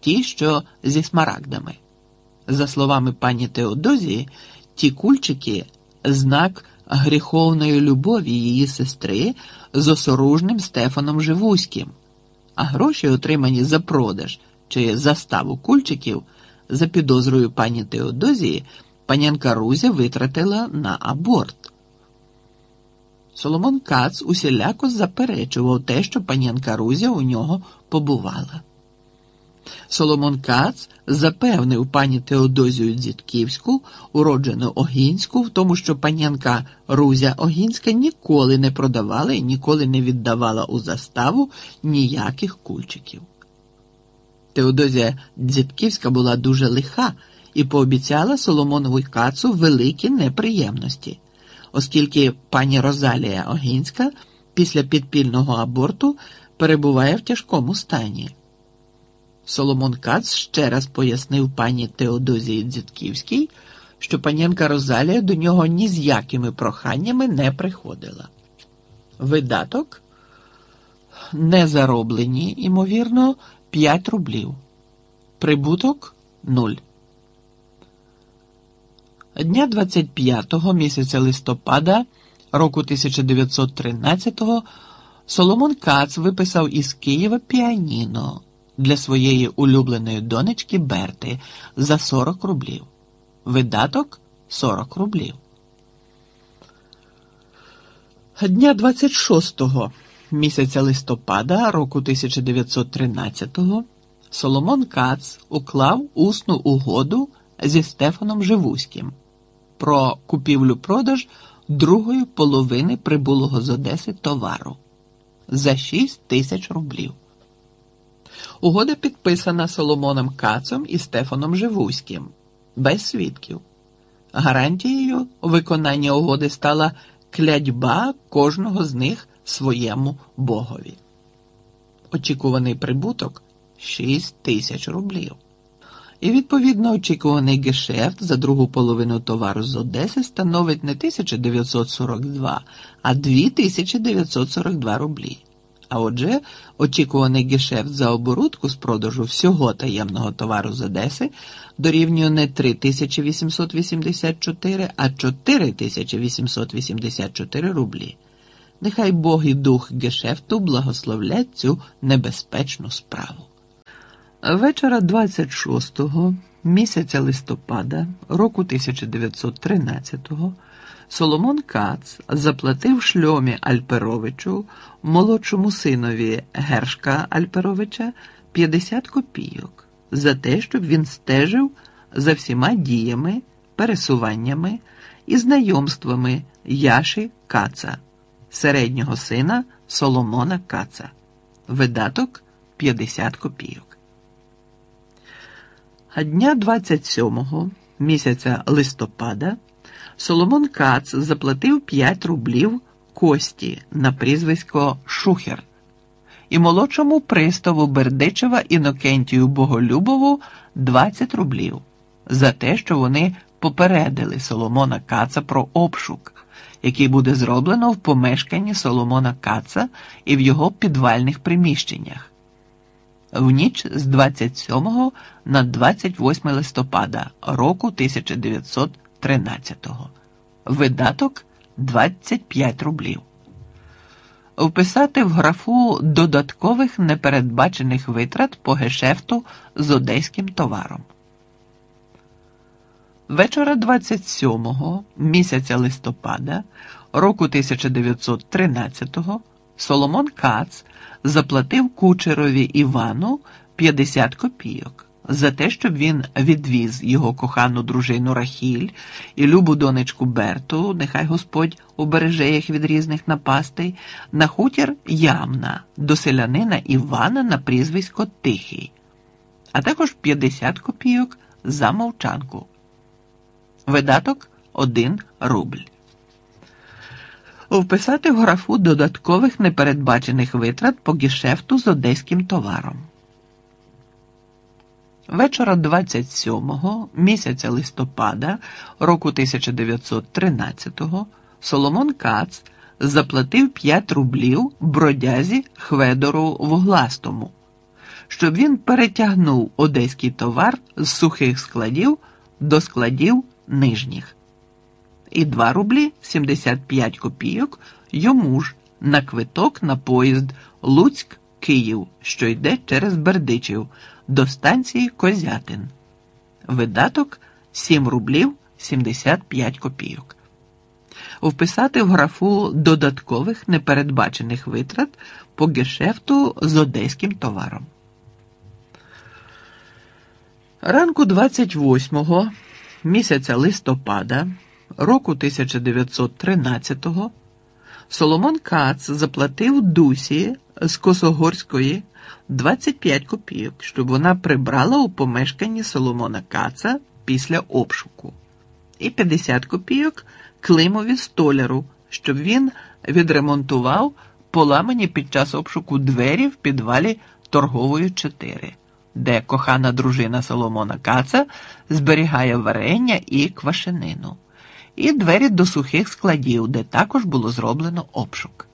ті, що зі смарагдами. За словами пані Теодозії, ті кульчики знак гріховної любові її сестри з осоружним Стефаном Живуським, а гроші, отримані за продаж чи заставу кульчиків, за підозрою пані Теодозії, панянка Рузя витратила на аборт. Соломон Кац усіляко заперечував те, що панянка Рузя у нього побувала. Соломон Кац запевнив пані Теодозію Дзітківську, уроджену Огінську, в тому, що панянка Рузя Огінська ніколи не продавала і ніколи не віддавала у заставу ніяких кульчиків. Теодозія Дзітківська була дуже лиха і пообіцяла Соломонову Кацу великі неприємності, оскільки пані Розалія Огінська після підпільного аборту перебуває в тяжкому стані. Соломон Кац ще раз пояснив пані Теодозії Дзітківській, що панянка Розалія до нього ні з якими проханнями не приходила. Видаток не зароблені, ймовірно, 5 рублів. Прибуток 0. Дня 25-го місяця листопада року 1913-го Соломон Кац виписав із Києва піаніно для своєї улюбленої донечки Берти за 40 рублів. Видаток 40 рублів. Дня 26-го місяця листопада року 1913-го Соломон Кац уклав усну угоду зі Стефаном Живуським про купівлю-продаж другої половини прибулого з Одеси товару за 6 тисяч рублів. Угода підписана Соломоном Кацом і Стефаном Живуським без свідків. Гарантією виконання угоди стала клядьба кожного з них своєму богові. Очікуваний прибуток 6 тисяч рублів. І відповідно очікуваний гешефт за другу половину товару з Одеси становить не 1942, а 2942 рублі. А отже, очікуваний гешефт за оборудку з продажу всього таємного товару з Одеси дорівнює не 3884, а 4884 рублі. Нехай Бог і дух гешефту благословлять цю небезпечну справу. Вечора 26-го місяця листопада року 1913-го Соломон Кац заплатив шльомі Альперовичу, молодшому синові Гершка Альперовича 50 копійок за те, щоб він стежив за всіма діями, пересуваннями і знайомствами Яші Каца, середнього сина Соломона Каца. Видаток 50 копійок. А дня 27-го місяця листопада Соломон Кац заплатив 5 рублів Кості на прізвисько Шухер і молодшому приставу Бердичева Інокентію Боголюбову 20 рублів за те, що вони попередили Соломона Каца про обшук, який буде зроблено в помешканні Соломона Каца і в його підвальних приміщеннях. В ніч з 27 на 28 листопада року 1913-го. Видаток 25 рублів. Вписати в графу додаткових непередбачених витрат по гешефту з одеським товаром. Вечора 27-го місяця листопада року 1913-го Соломон Кац заплатив кучерові Івану 50 копійок за те, щоб він відвіз його кохану дружину Рахіль і любу донечку Берту, нехай Господь убереже їх від різних напастей, на хутір Ямна до селянина Івана на прізвисько Тихий, а також 50 копійок за мовчанку. Видаток 1 рубль. Вписати в графу додаткових непередбачених витрат по гішефту з одеським товаром. Вечора 27-го місяця листопада року 1913-го Соломон Кац заплатив 5 рублів бродязі Хведору Вугластому, щоб він перетягнув одеський товар з сухих складів до складів нижніх. І 2 рублі 75 копійок йому ж на квиток на поїзд Луцьк Київ, що йде через Бердичів до станції Козятин. Видаток 7 рублів 75 копійок. Вписати в графу додаткових непередбачених витрат по гешефту з одеським товаром. Ранку 28-го місяця листопада року 1913-го Соломон Кац заплатив Дусі з Косогорської 25 копійок, щоб вона прибрала у помешканні Соломона Каца після обшуку, і 50 копійок Климові столяру, щоб він відремонтував поламані під час обшуку двері в підвалі торгової 4, де кохана дружина Соломона Каца зберігає варення і квашенину, і двері до сухих складів, де також було зроблено обшук.